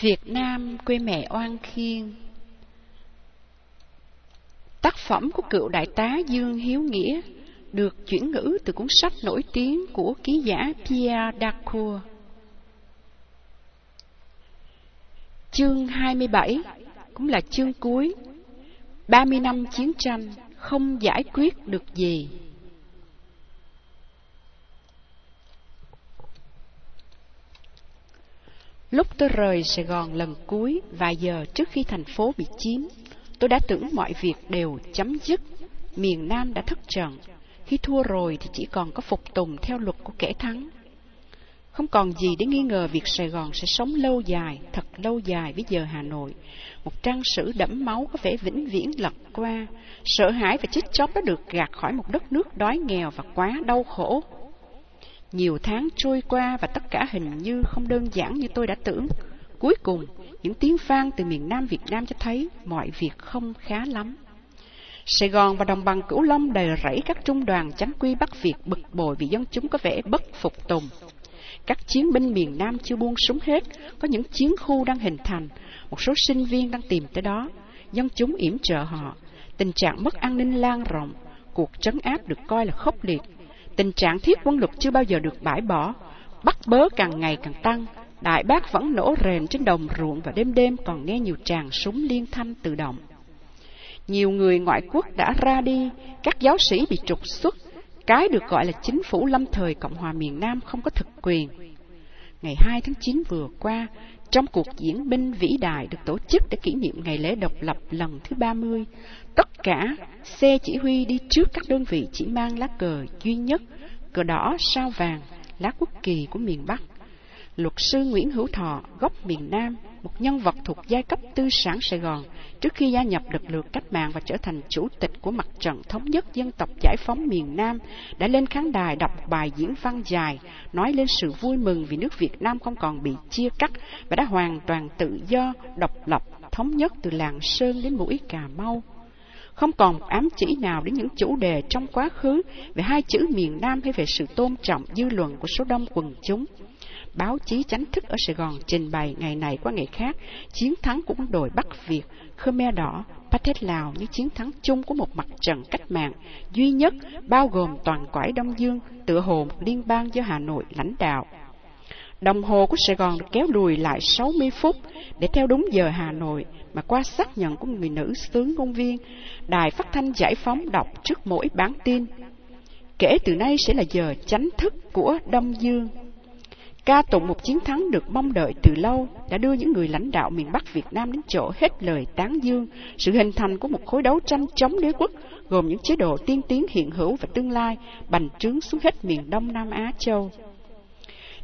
Việt Nam quê mẹ oan khiên Tác phẩm của cựu đại tá Dương Hiếu Nghĩa được chuyển ngữ từ cuốn sách nổi tiếng của ký giả Pierre Dacour. Chương 27 cũng là chương cuối. 30 năm chiến tranh không giải quyết được gì. Lúc tôi rời Sài Gòn lần cuối, vài giờ trước khi thành phố bị chiếm, tôi đã tưởng mọi việc đều chấm dứt. Miền Nam đã thất trận, khi thua rồi thì chỉ còn có phục tùng theo luật của kẻ thắng. Không còn gì để nghi ngờ việc Sài Gòn sẽ sống lâu dài, thật lâu dài với giờ Hà Nội. Một trang sử đẫm máu có vẻ vĩnh viễn lật qua. Sợ hãi và chết chóc đã được gạt khỏi một đất nước đói nghèo và quá đau khổ. Nhiều tháng trôi qua và tất cả hình như không đơn giản như tôi đã tưởng. Cuối cùng, những tiếng vang từ miền Nam Việt Nam cho thấy mọi việc không khá lắm. Sài Gòn và đồng bằng Cửu Long đầy rẫy các trung đoàn chánh quy Bắc Việt bực bội vì dân chúng có vẻ bất phục tùng. Các chiến binh miền Nam chưa buông súng hết, có những chiến khu đang hình thành, một số sinh viên đang tìm tới đó, dân chúng yểm trợ họ. Tình trạng mất an ninh lan rộng, cuộc trấn áp được coi là khốc liệt. Tình trạng thiết quân luật chưa bao giờ được bãi bỏ, bắt bớ càng ngày càng tăng, đại bác vẫn nổ rền trên đồng ruộng và đêm đêm còn nghe nhiều tràng súng liên thanh tự động. Nhiều người ngoại quốc đã ra đi, các giáo sĩ bị trục xuất, cái được gọi là chính phủ lâm thời Cộng hòa miền Nam không có thực quyền. Ngày 2 tháng 9 vừa qua, trong cuộc diễn binh vĩ đại được tổ chức để kỷ niệm ngày lễ độc lập lần thứ 30, tất cả xe chỉ huy đi trước các đơn vị chỉ mang lá cờ duy nhất, cờ đỏ sao vàng, lá quốc kỳ của miền Bắc. Luật sư Nguyễn Hữu Thọ, gốc miền Nam, một nhân vật thuộc giai cấp tư sản Sài Gòn, trước khi gia nhập lực lượng cách mạng và trở thành chủ tịch của mặt trận thống nhất dân tộc giải phóng miền Nam, đã lên khán đài đọc bài diễn văn dài, nói lên sự vui mừng vì nước Việt Nam không còn bị chia cắt và đã hoàn toàn tự do, độc lập, thống nhất từ Lạng Sơn đến mũi Cà Mau. Không còn ám chỉ nào đến những chủ đề trong quá khứ về hai chữ miền Nam hay về sự tôn trọng dư luận của số đông quần chúng báo chí chánh thức ở Sài Gòn trình bày ngày này qua ngày khác chiến thắng của quân đội Bắc Việt, Khmer Đỏ, Pathet Lào như chiến thắng chung của một mặt trận cách mạng duy nhất bao gồm toàn quải Đông Dương, tựa hồ một liên bang do Hà Nội lãnh đạo. Đồng hồ của Sài Gòn được kéo lùi lại 60 phút để theo đúng giờ Hà Nội mà qua xác nhận của người nữ tướng công viên, đài phát thanh giải phóng đọc trước mỗi bản tin. Kể từ nay sẽ là giờ chánh thức của Đông Dương. Ca tụng một chiến thắng được mong đợi từ lâu đã đưa những người lãnh đạo miền Bắc Việt Nam đến chỗ hết lời tán dương sự hình thành của một khối đấu tranh chống đế quốc gồm những chế độ tiên tiến hiện hữu và tương lai bành trướng xuống hết miền Đông Nam Á Châu.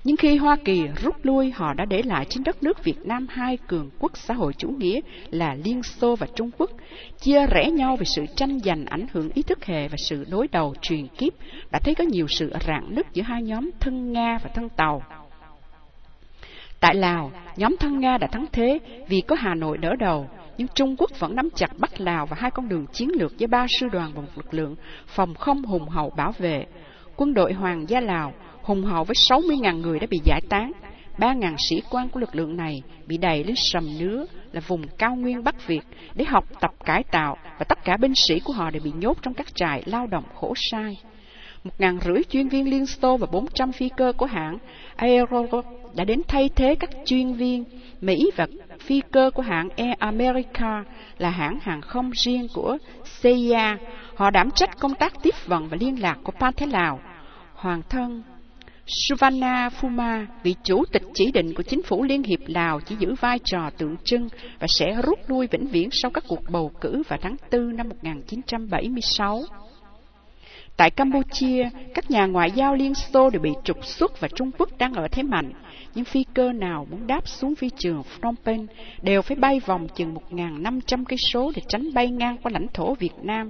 Nhưng khi Hoa Kỳ rút lui, họ đã để lại trên đất nước Việt Nam hai cường quốc xã hội chủ nghĩa là Liên Xô và Trung Quốc, chia rẽ nhau về sự tranh giành ảnh hưởng ý thức hệ và sự đối đầu truyền kiếp, đã thấy có nhiều sự rạn nứt giữa hai nhóm thân Nga và thân Tàu. Tại Lào, nhóm thân Nga đã thắng thế vì có Hà Nội đỡ đầu, nhưng Trung Quốc vẫn nắm chặt Bắc Lào và hai con đường chiến lược với ba sư đoàn và một lực lượng phòng không hùng hậu bảo vệ. Quân đội Hoàng gia Lào hùng hậu với 60.000 người đã bị giải tán. 3.000 sĩ quan của lực lượng này bị đẩy lên sầm nứa là vùng cao nguyên Bắc Việt để học tập cải tạo và tất cả binh sĩ của họ đều bị nhốt trong các trại lao động khổ sai. Một ngàn rưỡi chuyên viên Liên Xô và 400 phi cơ của hãng Aero đã đến thay thế các chuyên viên Mỹ và phi cơ của hãng Air America là hãng hàng không riêng của CIA. Họ đảm trách công tác tiếp vận và liên lạc của Pan Thế Lào. Hoàng thân Suvanna Phuma, vị chủ tịch chỉ định của chính phủ Liên hiệp Lào chỉ giữ vai trò tượng trưng và sẽ rút lui vĩnh viễn sau các cuộc bầu cử vào tháng 4 năm 1976. Tại Campuchia, các nhà ngoại giao Liên Xô đều bị trục xuất và Trung Quốc đang ở thế mạnh. Nhưng phi cơ nào muốn đáp xuống phi trường Phnom Penh đều phải bay vòng chừng 1.500 cây số để tránh bay ngang qua lãnh thổ Việt Nam.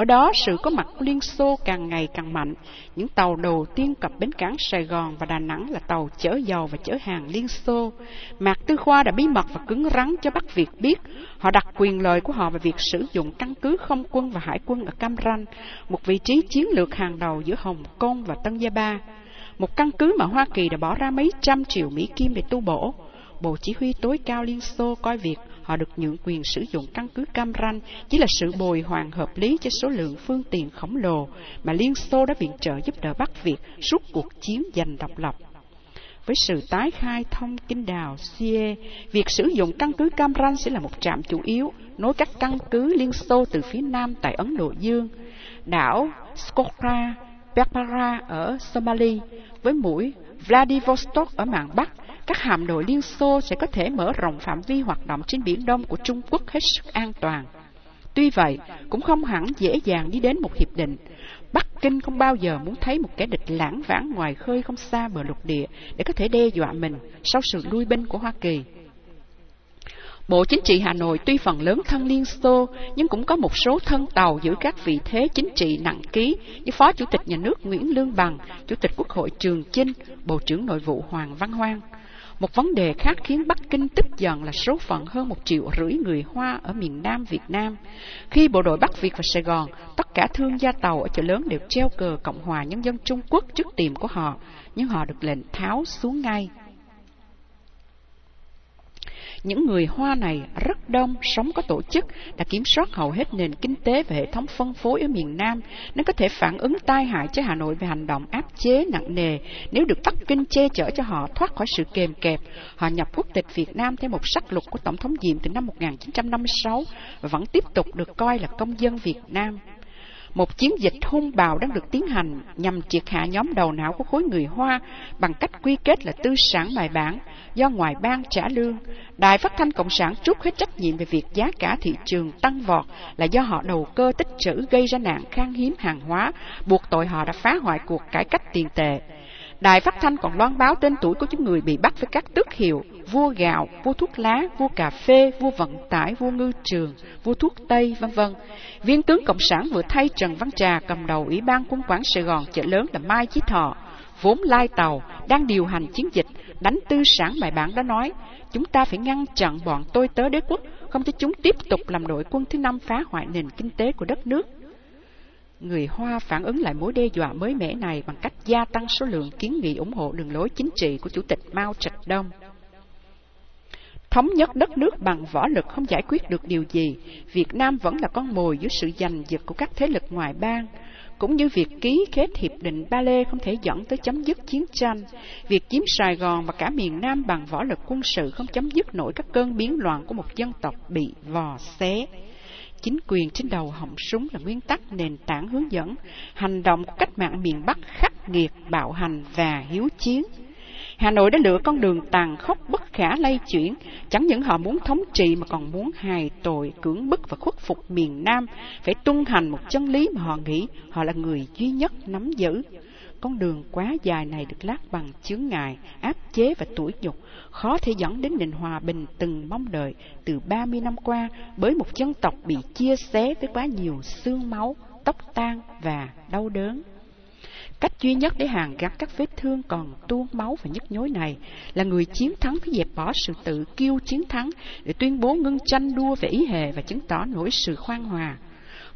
Ở đó, sự có mặt của Liên Xô càng ngày càng mạnh. Những tàu đầu tiên cập bến cảng Sài Gòn và Đà Nẵng là tàu chở dầu và chở hàng Liên Xô. Mạc Tư Khoa đã bí mật và cứng rắn cho Bắc Việt biết. Họ đặt quyền lợi của họ về việc sử dụng căn cứ không quân và hải quân ở Cam Ranh, một vị trí chiến lược hàng đầu giữa Hồng Kông và Tân Gia Ba. Một căn cứ mà Hoa Kỳ đã bỏ ra mấy trăm triệu Mỹ Kim để tu bổ. Bộ Chỉ huy tối cao Liên Xô coi việc họ được nhượng quyền sử dụng căn cứ Cam Ranh chỉ là sự bồi hoàn hợp lý cho số lượng phương tiện khổng lồ mà Liên Xô đã viện trợ giúp đỡ Bắc Việt suốt cuộc chiến giành độc lập. Với sự tái khai thông kinh đào Sie, việc sử dụng căn cứ Cam Ranh sẽ là một trạm chủ yếu nối các căn cứ Liên Xô từ phía nam tại Ấn Độ Dương, đảo Skopra, Barbara ở Somalia với mũi Vladivostok ở mạn Bắc các hạm đội Liên Xô sẽ có thể mở rộng phạm vi hoạt động trên Biển Đông của Trung Quốc hết sức an toàn. Tuy vậy, cũng không hẳn dễ dàng đi đến một hiệp định. Bắc Kinh không bao giờ muốn thấy một kẻ địch lãng vãng ngoài khơi không xa bờ lục địa để có thể đe dọa mình sau sự lui binh của Hoa Kỳ. Bộ Chính trị Hà Nội tuy phần lớn thân Liên Xô, nhưng cũng có một số thân tàu giữ các vị thế chính trị nặng ký như Phó Chủ tịch Nhà nước Nguyễn Lương Bằng, Chủ tịch Quốc hội Trường Chinh, Bộ trưởng Nội vụ Hoàng Văn Hoang. Một vấn đề khác khiến Bắc Kinh tức giận là số phận hơn một triệu rưỡi người Hoa ở miền Nam Việt Nam. Khi bộ đội Bắc Việt vào Sài Gòn, tất cả thương gia tàu ở chợ lớn đều treo cờ Cộng hòa Nhân dân Trung Quốc trước tiệm của họ, nhưng họ được lệnh tháo xuống ngay. Những người Hoa này rất đông, sống có tổ chức, đã kiểm soát hầu hết nền kinh tế và hệ thống phân phối ở miền Nam, nên có thể phản ứng tai hại cho Hà Nội về hành động áp chế nặng nề nếu được Bắc Kinh che chở cho họ thoát khỏi sự kềm kẹp. Họ nhập quốc tịch Việt Nam theo một sắc luật của Tổng thống Diệm từ năm 1956 và vẫn tiếp tục được coi là công dân Việt Nam. Một chiến dịch hung bạo đang được tiến hành nhằm triệt hạ nhóm đầu não của khối người Hoa bằng cách quy kết là tư sản bài bản do ngoài bang trả lương. Đài phát thanh Cộng sản trút hết trách nhiệm về việc giá cả thị trường tăng vọt là do họ đầu cơ tích trữ gây ra nạn khan hiếm hàng hóa, buộc tội họ đã phá hoại cuộc cải cách tiền tệ. Đài phát thanh còn loan báo tên tuổi của những người bị bắt với các tước hiệu vua gạo, vua thuốc lá, vua cà phê, vua vận tải, vua ngư trường, vua thuốc tây, vân vân. Viên tướng Cộng sản vừa thay Trần Văn Trà cầm đầu Ủy ban quân quản Sài Gòn chợ lớn là Mai Chí Thọ, vốn lai tàu, đang điều hành chiến dịch, đánh tư sản bài bản đã nói, chúng ta phải ngăn chặn bọn tôi tớ đế quốc, không cho chúng tiếp tục làm đội quân thứ năm phá hoại nền kinh tế của đất nước. Người Hoa phản ứng lại mối đe dọa mới mẻ này bằng cách gia tăng số lượng kiến nghị ủng hộ đường lối chính trị của Chủ tịch Mao Trạch Đông. Thống nhất đất nước bằng võ lực không giải quyết được điều gì, Việt Nam vẫn là con mồi dưới sự giành giật của các thế lực ngoài bang, cũng như việc ký kết hiệp định Ba Lê không thể dẫn tới chấm dứt chiến tranh, việc chiếm Sài Gòn và cả miền Nam bằng võ lực quân sự không chấm dứt nổi các cơn biến loạn của một dân tộc bị vò xé. Chính quyền trên đầu họng súng là nguyên tắc nền tảng hướng dẫn hành động của cách mạng miền Bắc khắc nghiệt, bạo hành và hiếu chiến. Hà Nội đã lựa con đường tàn khốc bất khả lay chuyển, chẳng những họ muốn thống trị mà còn muốn hài tội, cưỡng bức và khuất phục miền Nam, phải tuân hành một chân lý mà họ nghĩ họ là người duy nhất nắm giữ. Con đường quá dài này được lát bằng chướng ngại, áp chế và tuổi nhục, khó thể dẫn đến nền hòa bình từng mong đợi từ 30 năm qua bởi một dân tộc bị chia xé với quá nhiều xương máu, tóc tan và đau đớn. Cách duy nhất để hàn gắn các vết thương còn tuôn máu và nhức nhối này là người chiến thắng phải dẹp bỏ sự tự kiêu chiến thắng để tuyên bố ngưng tranh đua về ý hệ và chứng tỏ nổi sự khoan hòa.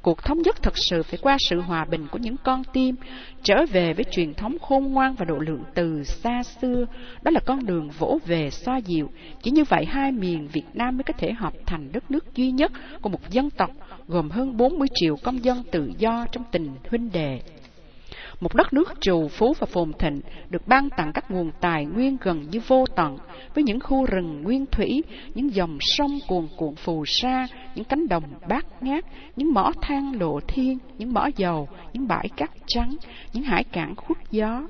Cuộc thống nhất thật sự phải qua sự hòa bình của những con tim, trở về với truyền thống khôn ngoan và độ lượng từ xa xưa. Đó là con đường vỗ về xoa dịu. Chỉ như vậy hai miền Việt Nam mới có thể hợp thành đất nước duy nhất của một dân tộc gồm hơn 40 triệu công dân tự do trong tình huynh đệ một đất nước trù phú và phồn thịnh được ban tặng các nguồn tài nguyên gần như vô tận với những khu rừng nguyên thủy, những dòng sông cuồn cuộn phù sa, những cánh đồng bát ngát, những mỏ than lộ thiên, những mỏ dầu, những bãi cát trắng, những hải cảng khuất gió.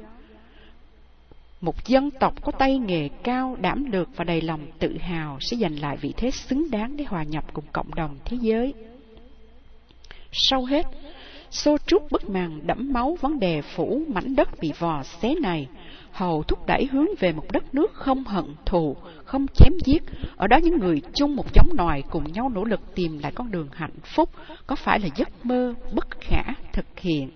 Một dân tộc có tay nghề cao, đảm lược và đầy lòng tự hào sẽ giành lại vị thế xứng đáng để hòa nhập cùng cộng đồng thế giới. Sau hết, xô trúc bức màn đẫm máu vấn đề phủ mảnh đất bị vò xé này, hầu thúc đẩy hướng về một đất nước không hận thù, không chém giết. Ở đó những người chung một giống nòi cùng nhau nỗ lực tìm lại con đường hạnh phúc, có phải là giấc mơ bất khả thực hiện.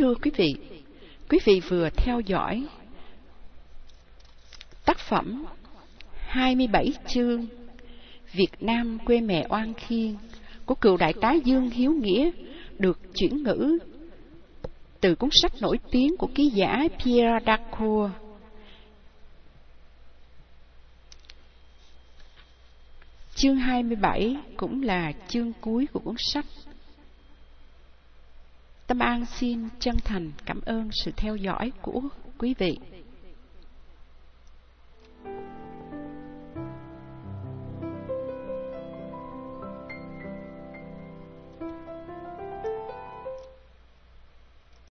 Thưa quý vị, quý vị vừa theo dõi tác phẩm 27 chương Việt Nam quê mẹ oan khiên của cựu đại tá Dương Hiếu Nghĩa được chuyển ngữ từ cuốn sách nổi tiếng của ký giả Pierre Dacour. Chương 27 cũng là chương cuối của cuốn sách. Tâm An xin chân thành cảm ơn sự theo dõi của quý vị.